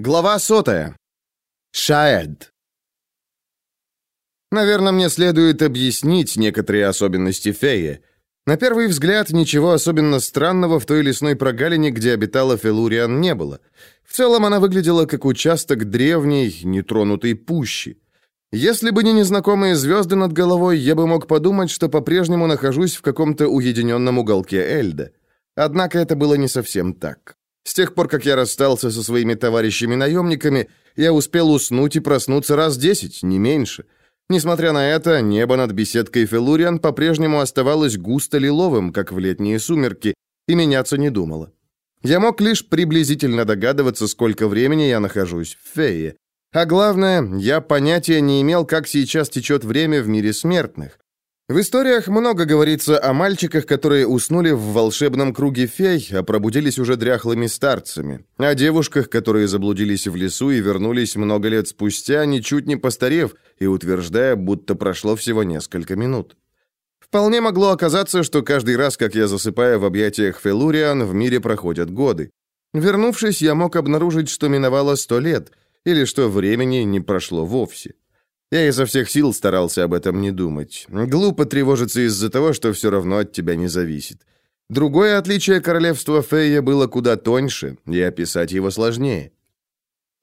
Глава сотая. Шаэд. Наверное, мне следует объяснить некоторые особенности феи. На первый взгляд, ничего особенно странного в той лесной прогалине, где обитала Фелуриан, не было. В целом, она выглядела как участок древней, нетронутой пущи. Если бы не незнакомые звезды над головой, я бы мог подумать, что по-прежнему нахожусь в каком-то уединенном уголке Эльда. Однако это было не совсем так. С тех пор, как я расстался со своими товарищами-наемниками, я успел уснуть и проснуться раз десять, не меньше. Несмотря на это, небо над беседкой Фелуриан по-прежнему оставалось густо лиловым, как в летние сумерки, и меняться не думало. Я мог лишь приблизительно догадываться, сколько времени я нахожусь в Фее. А главное, я понятия не имел, как сейчас течет время в мире смертных. В историях много говорится о мальчиках, которые уснули в волшебном круге фей, а пробудились уже дряхлыми старцами, о девушках, которые заблудились в лесу и вернулись много лет спустя, ничуть не постарев, и утверждая, будто прошло всего несколько минут. Вполне могло оказаться, что каждый раз, как я засыпаю в объятиях Фелуриан, в мире проходят годы. Вернувшись, я мог обнаружить, что миновало сто лет, или что времени не прошло вовсе. Я изо всех сил старался об этом не думать. Глупо тревожиться из-за того, что все равно от тебя не зависит. Другое отличие королевства Фея было куда тоньше, и описать его сложнее.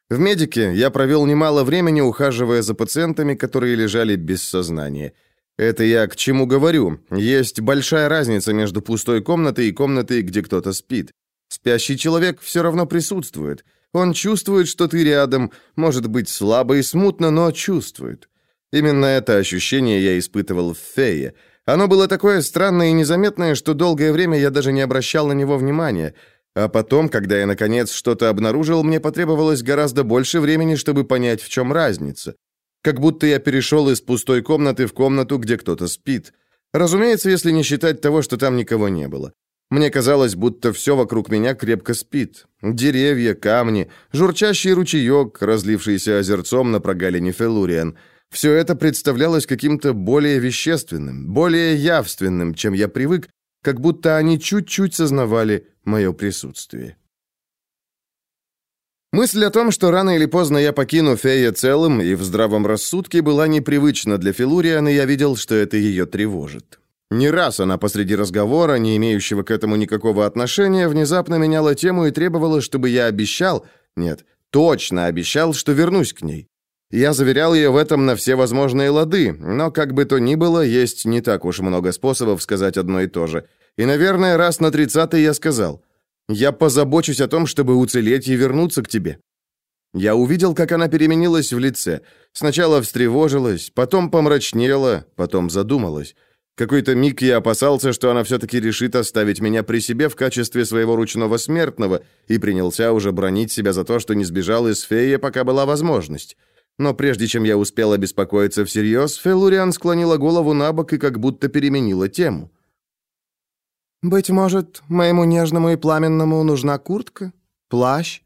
В медике я провел немало времени, ухаживая за пациентами, которые лежали без сознания. Это я к чему говорю? Есть большая разница между пустой комнатой и комнатой, где кто-то спит. Спящий человек все равно присутствует – он чувствует, что ты рядом, может быть слабо и смутно, но чувствует. Именно это ощущение я испытывал в Фее. Оно было такое странное и незаметное, что долгое время я даже не обращал на него внимания. А потом, когда я наконец что-то обнаружил, мне потребовалось гораздо больше времени, чтобы понять, в чем разница. Как будто я перешел из пустой комнаты в комнату, где кто-то спит. Разумеется, если не считать того, что там никого не было. Мне казалось, будто все вокруг меня крепко спит. Деревья, камни, журчащий ручеек, разлившийся озерцом на прогалине Фелуриан. Все это представлялось каким-то более вещественным, более явственным, чем я привык, как будто они чуть-чуть сознавали мое присутствие. Мысль о том, что рано или поздно я покину Фея целым и в здравом рассудке, была непривычна для Филуриан, и я видел, что это ее тревожит. Не раз она посреди разговора, не имеющего к этому никакого отношения, внезапно меняла тему и требовала, чтобы я обещал, нет, точно обещал, что вернусь к ней. Я заверял ее в этом на все возможные лады, но как бы то ни было, есть не так уж много способов сказать одно и то же. И, наверное, раз на тридцатый я сказал, «Я позабочусь о том, чтобы уцелеть и вернуться к тебе». Я увидел, как она переменилась в лице. Сначала встревожилась, потом помрачнела, потом задумалась. Какой-то миг я опасался, что она все-таки решит оставить меня при себе в качестве своего ручного смертного, и принялся уже бронить себя за то, что не сбежал из феи, пока была возможность. Но прежде чем я успел обеспокоиться всерьез, Фелуриан склонила голову на бок и как будто переменила тему. «Быть может, моему нежному и пламенному нужна куртка? Плащ?»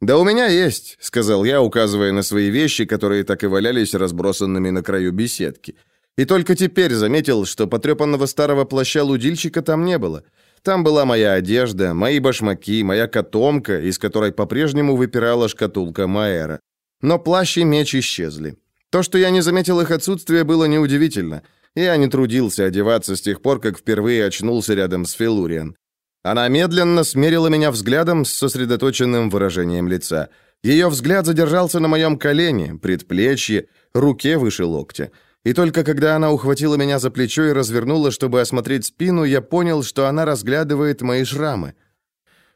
«Да у меня есть», — сказал я, указывая на свои вещи, которые так и валялись разбросанными на краю беседки. И только теперь заметил, что потрепанного старого плаща лудильщика там не было. Там была моя одежда, мои башмаки, моя котомка, из которой по-прежнему выпирала шкатулка Майера. Но плащ и меч исчезли. То, что я не заметил их отсутствие, было неудивительно. Я не трудился одеваться с тех пор, как впервые очнулся рядом с Филуриан. Она медленно смерила меня взглядом с сосредоточенным выражением лица. Ее взгляд задержался на моем колене, предплечье, руке выше локтя. И только когда она ухватила меня за плечо и развернула, чтобы осмотреть спину, я понял, что она разглядывает мои шрамы.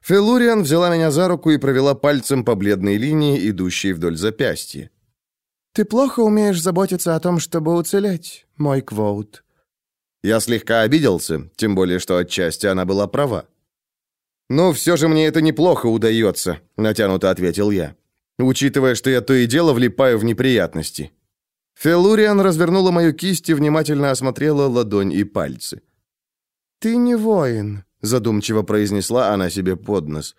Фелуриан взяла меня за руку и провела пальцем по бледной линии, идущей вдоль запястья. «Ты плохо умеешь заботиться о том, чтобы уцелеть, мой Квоут». Я слегка обиделся, тем более, что отчасти она была права. «Ну, все же мне это неплохо удается», — натянуто ответил я, учитывая, что я то и дело влипаю в неприятности. Фелуриан развернула мою кисть и внимательно осмотрела ладонь и пальцы. «Ты не воин», — задумчиво произнесла она себе под нос.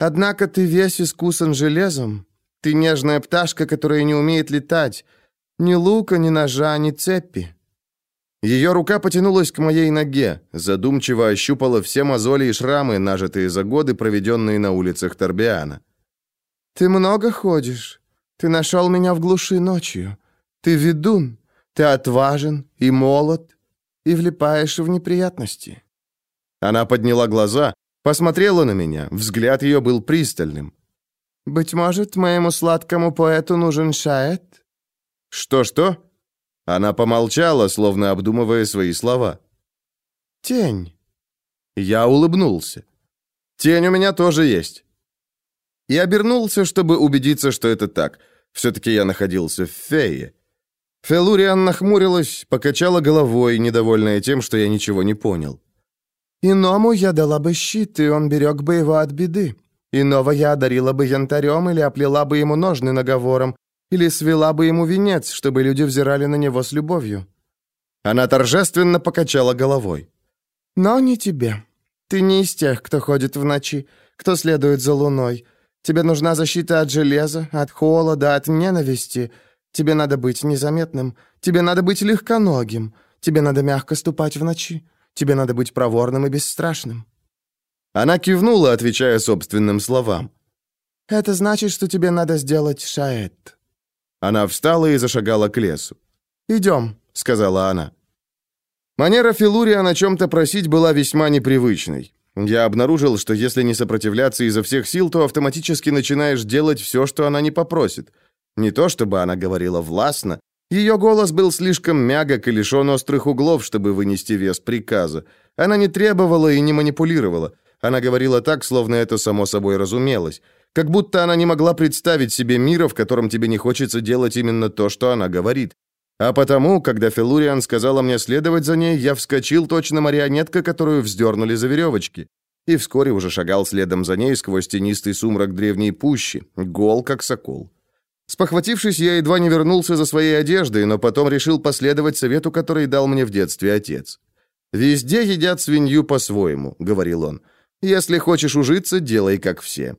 «Однако ты весь искусан железом. Ты нежная пташка, которая не умеет летать. Ни лука, ни ножа, ни цепи». Ее рука потянулась к моей ноге, задумчиво ощупала все мозоли и шрамы, нажитые за годы, проведенные на улицах Торбиана. «Ты много ходишь. Ты нашел меня в глуши ночью. Ты ведун. Ты отважен и молод, и влипаешь в неприятности». Она подняла глаза, посмотрела на меня, взгляд ее был пристальным. «Быть может, моему сладкому поэту нужен шаэт?» «Что-что?» Она помолчала, словно обдумывая свои слова. «Тень». Я улыбнулся. «Тень у меня тоже есть». И обернулся, чтобы убедиться, что это так. Все-таки я находился в фее. Фелуриан нахмурилась, покачала головой, недовольная тем, что я ничего не понял. «Иному я дала бы щит, и он берег бы его от беды. Иного я одарила бы янтарем или оплела бы ему ножны наговором, или свела бы ему венец, чтобы люди взирали на него с любовью». Она торжественно покачала головой. «Но не тебе. Ты не из тех, кто ходит в ночи, кто следует за луной. Тебе нужна защита от железа, от холода, от ненависти. Тебе надо быть незаметным. Тебе надо быть легконогим. Тебе надо мягко ступать в ночи. Тебе надо быть проворным и бесстрашным». Она кивнула, отвечая собственным словам. «Это значит, что тебе надо сделать шаэт». Она встала и зашагала к лесу. «Идем», — сказала она. Манера Филурия на чем-то просить была весьма непривычной. Я обнаружил, что если не сопротивляться изо всех сил, то автоматически начинаешь делать все, что она не попросит. Не то чтобы она говорила властно, ее голос был слишком мягок и лишен острых углов, чтобы вынести вес приказа. Она не требовала и не манипулировала. Она говорила так, словно это само собой разумелось. Как будто она не могла представить себе мира, в котором тебе не хочется делать именно то, что она говорит. А потому, когда Фелуриан сказала мне следовать за ней, я вскочил точно марионетка, которую вздернули за веревочки. И вскоре уже шагал следом за ней сквозь тенистый сумрак древней пущи, гол как сокол. Спохватившись, я едва не вернулся за своей одеждой, но потом решил последовать совету, который дал мне в детстве отец. «Везде едят свинью по-своему», — говорил он. «Если хочешь ужиться, делай как все».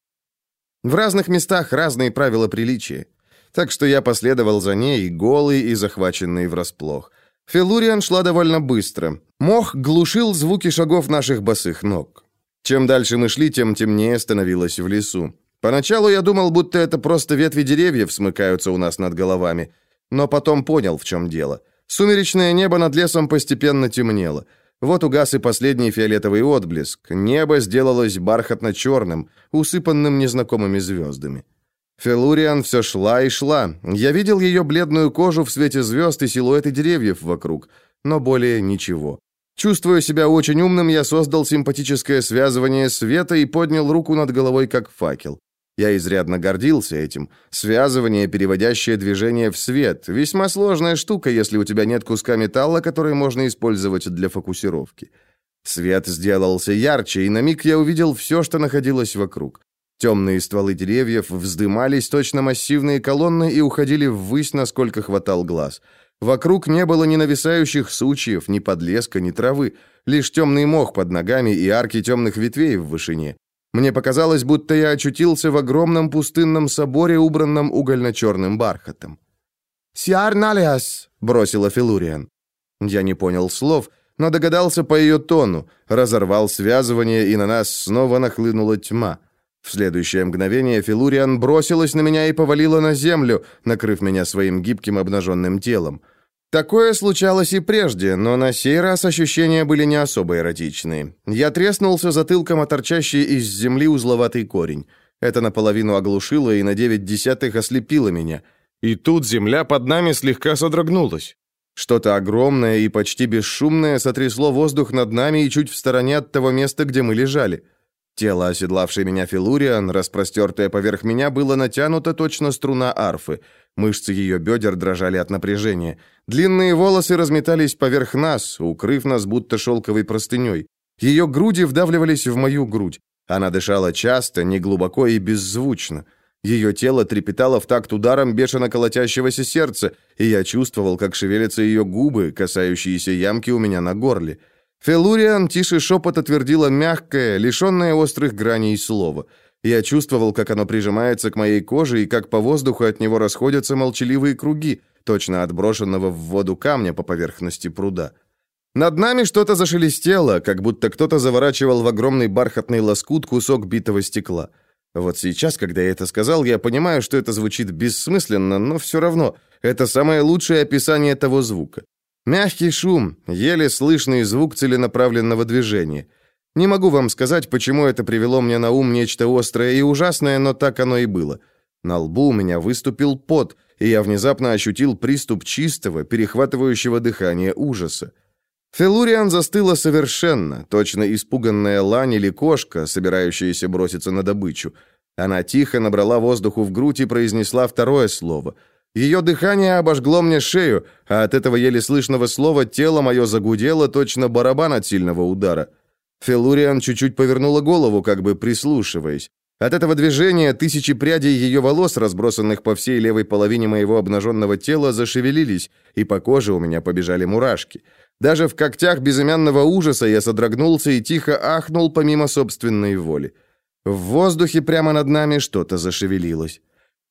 В разных местах разные правила приличия. Так что я последовал за ней, голый и захваченный врасплох. Фелуриан шла довольно быстро. Мох глушил звуки шагов наших босых ног. Чем дальше мы шли, тем темнее становилось в лесу. Поначалу я думал, будто это просто ветви деревьев смыкаются у нас над головами, но потом понял, в чем дело. Сумеречное небо над лесом постепенно темнело. Вот угас и последний фиолетовый отблеск. Небо сделалось бархатно-черным, усыпанным незнакомыми звездами. Фелуриан все шла и шла. Я видел ее бледную кожу в свете звезд и силуэты деревьев вокруг, но более ничего. Чувствуя себя очень умным, я создал симпатическое связывание света и поднял руку над головой, как факел. Я изрядно гордился этим. Связывание, переводящее движение в свет. Весьма сложная штука, если у тебя нет куска металла, который можно использовать для фокусировки. Свет сделался ярче, и на миг я увидел все, что находилось вокруг. Темные стволы деревьев вздымались точно массивные колонны и уходили ввысь, насколько хватал глаз. Вокруг не было ни нависающих сучьев, ни подлеска, ни травы, лишь темный мох под ногами и арки темных ветвей в вышине. Мне показалось, будто я очутился в огромном пустынном соборе, убранном угольно-черным бархатом. «Сиар Налиас!» — бросила Филуриан. Я не понял слов, но догадался по ее тону, разорвал связывание, и на нас снова нахлынула тьма. В следующее мгновение Филуриан бросилась на меня и повалила на землю, накрыв меня своим гибким обнаженным телом. Такое случалось и прежде, но на сей раз ощущения были не особо эротичные. Я треснулся затылком о торчащий из земли узловатый корень. Это наполовину оглушило и на девять десятых ослепило меня. И тут земля под нами слегка содрогнулась. Что-то огромное и почти бесшумное сотрясло воздух над нами и чуть в стороне от того места, где мы лежали. Тело, оседлавшей меня Филуриан, распростертое поверх меня, было натянуто точно струна арфы. Мышцы ее бедер дрожали от напряжения. Длинные волосы разметались поверх нас, укрыв нас будто шелковой простыней. Ее груди вдавливались в мою грудь. Она дышала часто, неглубоко и беззвучно. Ее тело трепетало в такт ударом бешено колотящегося сердца, и я чувствовал, как шевелятся ее губы, касающиеся ямки у меня на горле. Фелуриан тише шепота твердила мягкое, лишенное острых граней слово. Я чувствовал, как оно прижимается к моей коже и как по воздуху от него расходятся молчаливые круги, точно отброшенного в воду камня по поверхности пруда. Над нами что-то зашелестело, как будто кто-то заворачивал в огромный бархатный лоскут кусок битого стекла. Вот сейчас, когда я это сказал, я понимаю, что это звучит бессмысленно, но все равно это самое лучшее описание того звука. Мягкий шум, еле слышный звук целенаправленного движения. Не могу вам сказать, почему это привело мне на ум нечто острое и ужасное, но так оно и было. На лбу у меня выступил пот, и я внезапно ощутил приступ чистого, перехватывающего дыхания ужаса. Фелуриан застыла совершенно, точно испуганная лань или кошка, собирающаяся броситься на добычу. Она тихо набрала воздуху в грудь и произнесла второе слово. Ее дыхание обожгло мне шею, а от этого еле слышного слова тело мое загудело, точно барабан от сильного удара. Фелуриан чуть-чуть повернула голову, как бы прислушиваясь. От этого движения тысячи прядей ее волос, разбросанных по всей левой половине моего обнаженного тела, зашевелились, и по коже у меня побежали мурашки. Даже в когтях безымянного ужаса я содрогнулся и тихо ахнул помимо собственной воли. В воздухе прямо над нами что-то зашевелилось.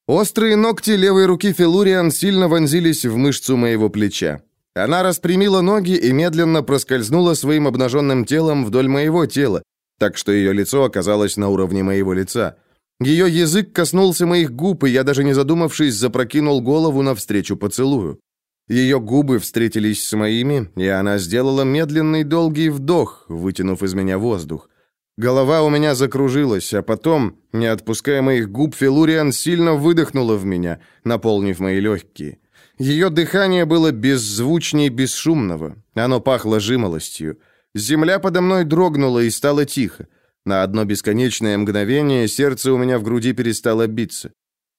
Острые ногти левой руки Филуриан сильно вонзились в мышцу моего плеча. Она распрямила ноги и медленно проскользнула своим обнаженным телом вдоль моего тела, так что ее лицо оказалось на уровне моего лица. Ее язык коснулся моих губ, и я, даже не задумавшись, запрокинул голову навстречу поцелую. Ее губы встретились с моими, и она сделала медленный долгий вдох, вытянув из меня воздух. Голова у меня закружилась, а потом, не отпуская моих губ, Филуриан сильно выдохнула в меня, наполнив мои легкие. Ее дыхание было беззвучнее бесшумного. Оно пахло жимолостью. Земля подо мной дрогнула и стало тихо. На одно бесконечное мгновение сердце у меня в груди перестало биться.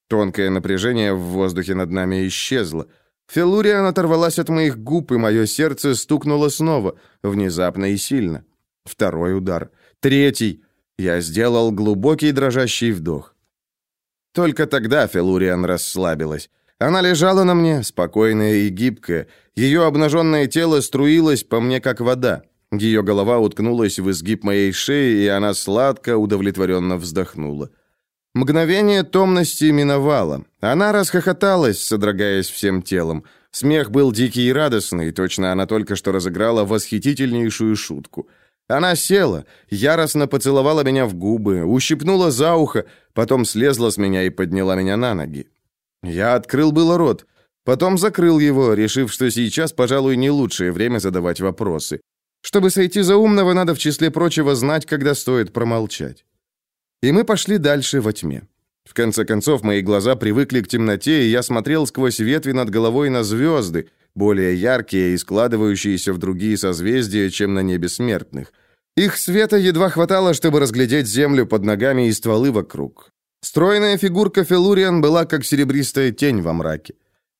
Тонкое напряжение в воздухе над нами исчезло. Фелуриан оторвалась от моих губ, и мое сердце стукнуло снова, внезапно и сильно. Второй удар. Третий. Я сделал глубокий дрожащий вдох. Только тогда Фелуриан расслабилась. Она лежала на мне, спокойная и гибкая. Ее обнаженное тело струилось по мне, как вода. Ее голова уткнулась в изгиб моей шеи, и она сладко, удовлетворенно вздохнула. Мгновение томности миновало. Она расхохоталась, содрогаясь всем телом. Смех был дикий и радостный, точно она только что разыграла восхитительнейшую шутку. Она села, яростно поцеловала меня в губы, ущипнула за ухо, потом слезла с меня и подняла меня на ноги. Я открыл было рот, потом закрыл его, решив, что сейчас, пожалуй, не лучшее время задавать вопросы. Чтобы сойти за умного, надо, в числе прочего, знать, когда стоит промолчать. И мы пошли дальше во тьме. В конце концов, мои глаза привыкли к темноте, и я смотрел сквозь ветви над головой на звезды, более яркие и складывающиеся в другие созвездия, чем на небе смертных. Их света едва хватало, чтобы разглядеть землю под ногами и стволы вокруг. Стройная фигурка Фелуриан была как серебристая тень во мраке.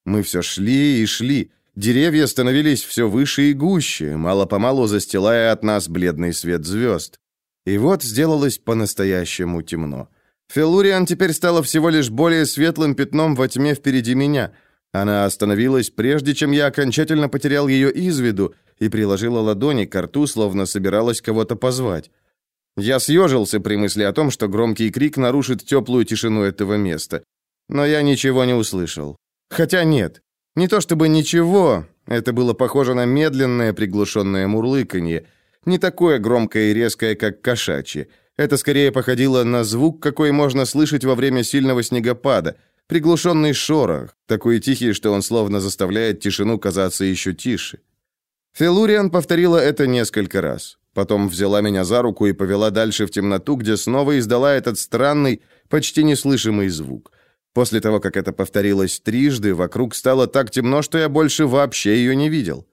Мы все шли и шли. Деревья становились все выше и гуще, мало-помалу застилая от нас бледный свет звезд. И вот сделалось по-настоящему темно. Фелуриан теперь стала всего лишь более светлым пятном во тьме впереди меня. Она остановилась, прежде чем я окончательно потерял ее из виду, и приложила ладони к рту, словно собиралась кого-то позвать. Я съежился при мысли о том, что громкий крик нарушит теплую тишину этого места. Но я ничего не услышал. Хотя нет, не то чтобы ничего, это было похоже на медленное приглушенное мурлыканье, не такое громкое и резкое, как кошачье. Это скорее походило на звук, какой можно слышать во время сильного снегопада, приглушенный шорох, такой тихий, что он словно заставляет тишину казаться еще тише. Фелуриан повторила это несколько раз. Потом взяла меня за руку и повела дальше в темноту, где снова издала этот странный, почти неслышимый звук. После того, как это повторилось трижды, вокруг стало так темно, что я больше вообще ее не видел.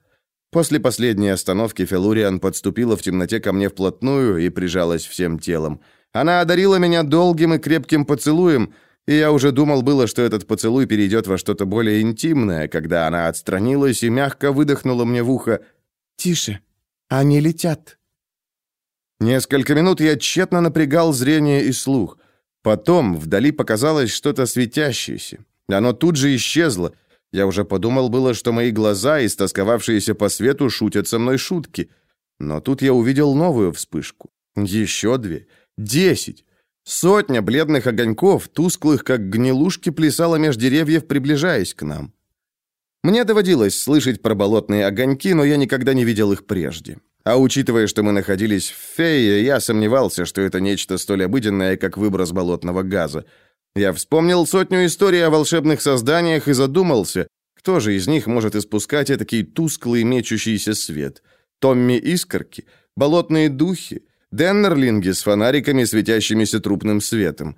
После последней остановки Фелуриан подступила в темноте ко мне вплотную и прижалась всем телом. Она одарила меня долгим и крепким поцелуем, и я уже думал было, что этот поцелуй перейдет во что-то более интимное, когда она отстранилась и мягко выдохнула мне в ухо «Тише, они летят». Несколько минут я тщетно напрягал зрение и слух. Потом вдали показалось что-то светящееся. Оно тут же исчезло. Я уже подумал было, что мои глаза, истосковавшиеся по свету, шутят со мной шутки. Но тут я увидел новую вспышку. Еще две. Десять. Сотня бледных огоньков, тусклых, как гнилушки, плясала меж деревьев, приближаясь к нам. Мне доводилось слышать про болотные огоньки, но я никогда не видел их прежде. А учитывая, что мы находились в Фее, я сомневался, что это нечто столь обыденное, как выброс болотного газа. Я вспомнил сотню историй о волшебных созданиях и задумался, кто же из них может испускать этакий тусклый мечущийся свет? Томми Искорки? Болотные духи? Деннерлинги с фонариками, светящимися трупным светом?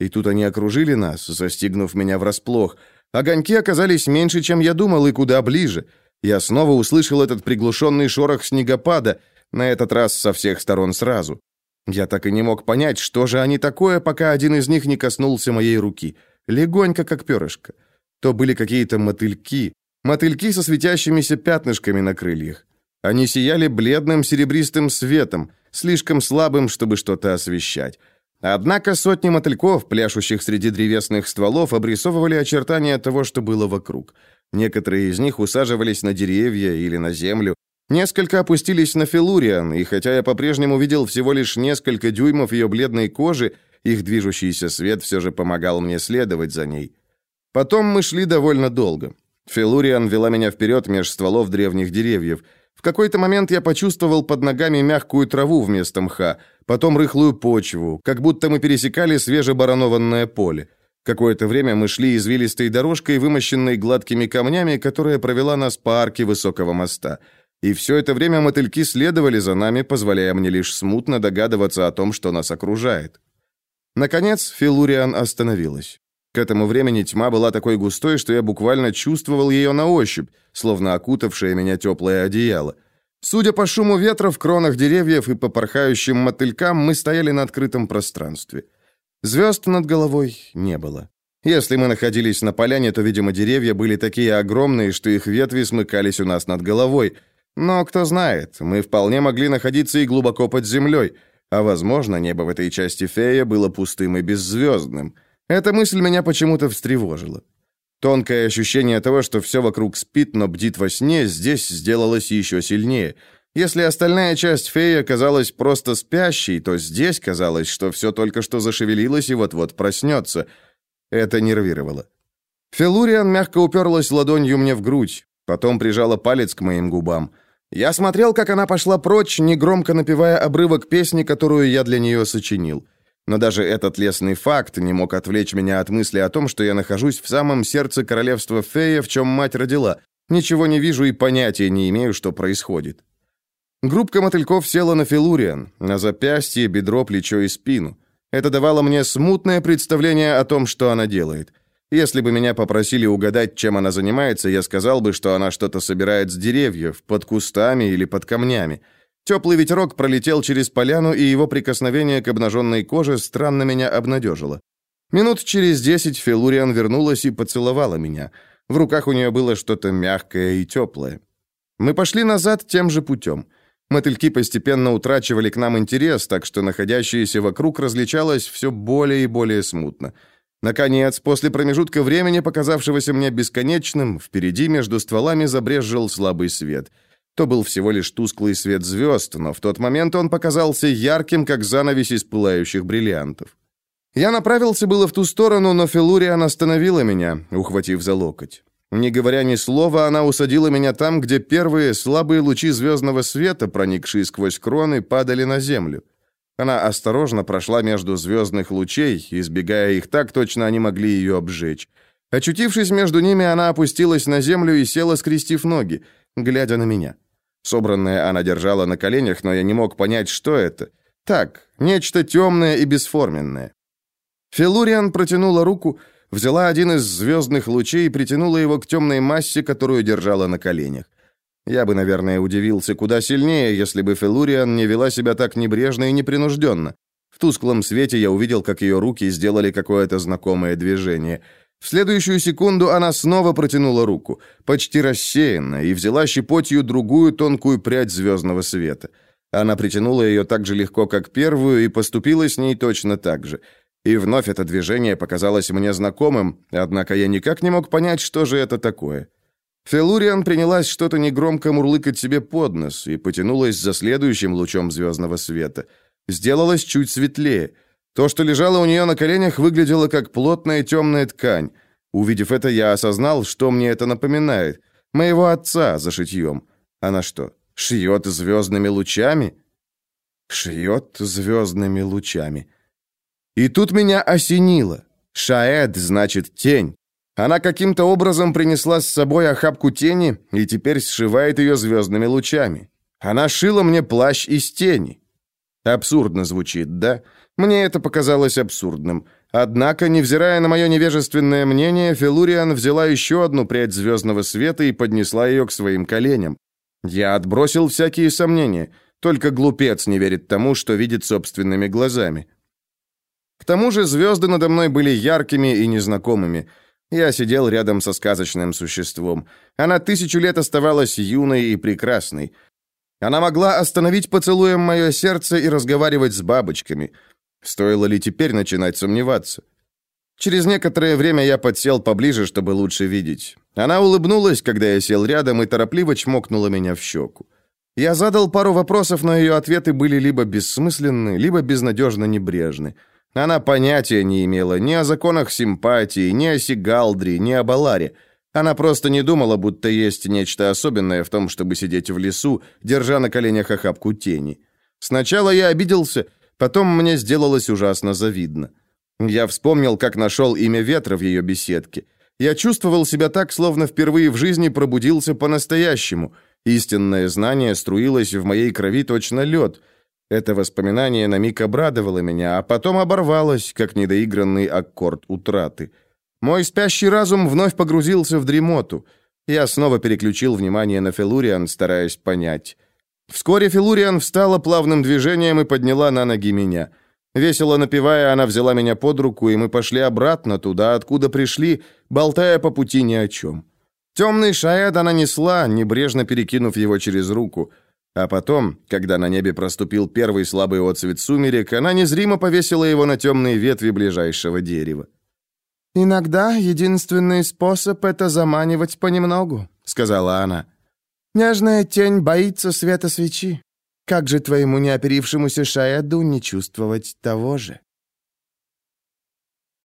И тут они окружили нас, застигнув меня врасплох. Огоньки оказались меньше, чем я думал, и куда ближе. Я снова услышал этот приглушенный шорох снегопада, на этот раз со всех сторон сразу. Я так и не мог понять, что же они такое, пока один из них не коснулся моей руки. Легонько, как перышко то были какие-то мотыльки, мотыльки со светящимися пятнышками на крыльях. Они сияли бледным серебристым светом, слишком слабым, чтобы что-то освещать. Однако сотни мотыльков, пляшущих среди древесных стволов, обрисовывали очертания того, что было вокруг. Некоторые из них усаживались на деревья или на землю, несколько опустились на Филуриан, и хотя я по-прежнему видел всего лишь несколько дюймов ее бледной кожи, их движущийся свет все же помогал мне следовать за ней. Потом мы шли довольно долго. Филуриан вела меня вперед меж стволов древних деревьев. В какой-то момент я почувствовал под ногами мягкую траву вместо мха, потом рыхлую почву, как будто мы пересекали свежебаранованное поле. Какое-то время мы шли извилистой дорожкой, вымощенной гладкими камнями, которая провела нас по арке высокого моста. И все это время мотыльки следовали за нами, позволяя мне лишь смутно догадываться о том, что нас окружает. Наконец Филуриан остановилась. К этому времени тьма была такой густой, что я буквально чувствовал ее на ощупь, словно окутавшее меня теплое одеяло. Судя по шуму ветра в кронах деревьев и по порхающим мотылькам, мы стояли на открытом пространстве. Звезд над головой не было. Если мы находились на поляне, то, видимо, деревья были такие огромные, что их ветви смыкались у нас над головой. Но кто знает, мы вполне могли находиться и глубоко под землей, а, возможно, небо в этой части Фея было пустым и беззвездным. Эта мысль меня почему-то встревожила. Тонкое ощущение того, что все вокруг спит, но бдит во сне, здесь сделалось еще сильнее. Если остальная часть феи оказалась просто спящей, то здесь казалось, что все только что зашевелилось и вот-вот проснется. Это нервировало. Фелуриан мягко уперлась ладонью мне в грудь, потом прижала палец к моим губам. Я смотрел, как она пошла прочь, негромко напевая обрывок песни, которую я для нее сочинил. Но даже этот лесный факт не мог отвлечь меня от мысли о том, что я нахожусь в самом сердце королевства Фея, в чем мать родила. Ничего не вижу и понятия не имею, что происходит. Группка мотыльков села на Филуриан, на запястье, бедро, плечо и спину. Это давало мне смутное представление о том, что она делает. Если бы меня попросили угадать, чем она занимается, я сказал бы, что она что-то собирает с деревьев, под кустами или под камнями. Теплый ветерок пролетел через поляну, и его прикосновение к обнаженной коже странно меня обнадежило. Минут через десять Фелуриан вернулась и поцеловала меня. В руках у нее было что-то мягкое и теплое. Мы пошли назад тем же путем. Мотыльки постепенно утрачивали к нам интерес, так что находящееся вокруг различалось все более и более смутно. Наконец, после промежутка времени, показавшегося мне бесконечным, впереди между стволами забрезжил слабый свет — то был всего лишь тусклый свет звезд, но в тот момент он показался ярким, как занавес из пылающих бриллиантов. Я направился было в ту сторону, но Филуриан остановила меня, ухватив за локоть. Не говоря ни слова, она усадила меня там, где первые слабые лучи звездного света, проникшие сквозь кроны, падали на землю. Она осторожно прошла между звездных лучей, избегая их так, точно они могли ее обжечь. Очутившись между ними, она опустилась на землю и села, скрестив ноги глядя на меня. Собранное она держала на коленях, но я не мог понять, что это. Так, нечто темное и бесформенное. Филуриан протянула руку, взяла один из звездных лучей и притянула его к темной массе, которую держала на коленях. Я бы, наверное, удивился куда сильнее, если бы Филуриан не вела себя так небрежно и непринужденно. В тусклом свете я увидел, как ее руки сделали какое-то знакомое движение — в следующую секунду она снова протянула руку, почти рассеянно, и взяла щепотью другую тонкую прядь звездного света. Она притянула ее так же легко, как первую, и поступила с ней точно так же. И вновь это движение показалось мне знакомым, однако я никак не мог понять, что же это такое. Фелуриан принялась что-то негромко мурлыкать себе под нос и потянулась за следующим лучом звездного света. Сделалось чуть светлее — то, что лежало у нее на коленях, выглядело как плотная темная ткань. Увидев это, я осознал, что мне это напоминает. Моего отца за шитьем. Она что, Шьет звездными лучами? Шьет звездными лучами. И тут меня осенило. Шаэд значит тень. Она каким-то образом принесла с собой охапку тени и теперь сшивает ее звездными лучами. Она шила мне плащ из тени. Абсурдно звучит, да? Мне это показалось абсурдным. Однако, невзирая на мое невежественное мнение, Филуриан взяла еще одну прядь звездного света и поднесла ее к своим коленям. Я отбросил всякие сомнения. Только глупец не верит тому, что видит собственными глазами. К тому же звезды надо мной были яркими и незнакомыми. Я сидел рядом со сказочным существом. Она тысячу лет оставалась юной и прекрасной. Она могла остановить поцелуем мое сердце и разговаривать с бабочками. Стоило ли теперь начинать сомневаться? Через некоторое время я подсел поближе, чтобы лучше видеть. Она улыбнулась, когда я сел рядом, и торопливо чмокнула меня в щеку. Я задал пару вопросов, но ее ответы были либо бессмысленны, либо безнадежно небрежны. Она понятия не имела ни о законах симпатии, ни о Сигалдре, ни о Баларе. Она просто не думала, будто есть нечто особенное в том, чтобы сидеть в лесу, держа на коленях охапку тени. Сначала я обиделся, потом мне сделалось ужасно завидно. Я вспомнил, как нашел имя ветра в ее беседке. Я чувствовал себя так, словно впервые в жизни пробудился по-настоящему. Истинное знание струилось в моей крови точно лед. Это воспоминание на миг обрадовало меня, а потом оборвалось, как недоигранный аккорд утраты. Мой спящий разум вновь погрузился в дремоту. Я снова переключил внимание на Фелуриан, стараясь понять. Вскоре Фелуриан встала плавным движением и подняла на ноги меня. Весело напевая, она взяла меня под руку, и мы пошли обратно туда, откуда пришли, болтая по пути ни о чем. Темный шаэд она несла, небрежно перекинув его через руку. А потом, когда на небе проступил первый слабый отцвет сумерек, она незримо повесила его на темные ветви ближайшего дерева. «Иногда единственный способ — это заманивать понемногу», — сказала она. «Нежная тень боится света свечи. Как же твоему неоперившемуся шаэду не чувствовать того же?»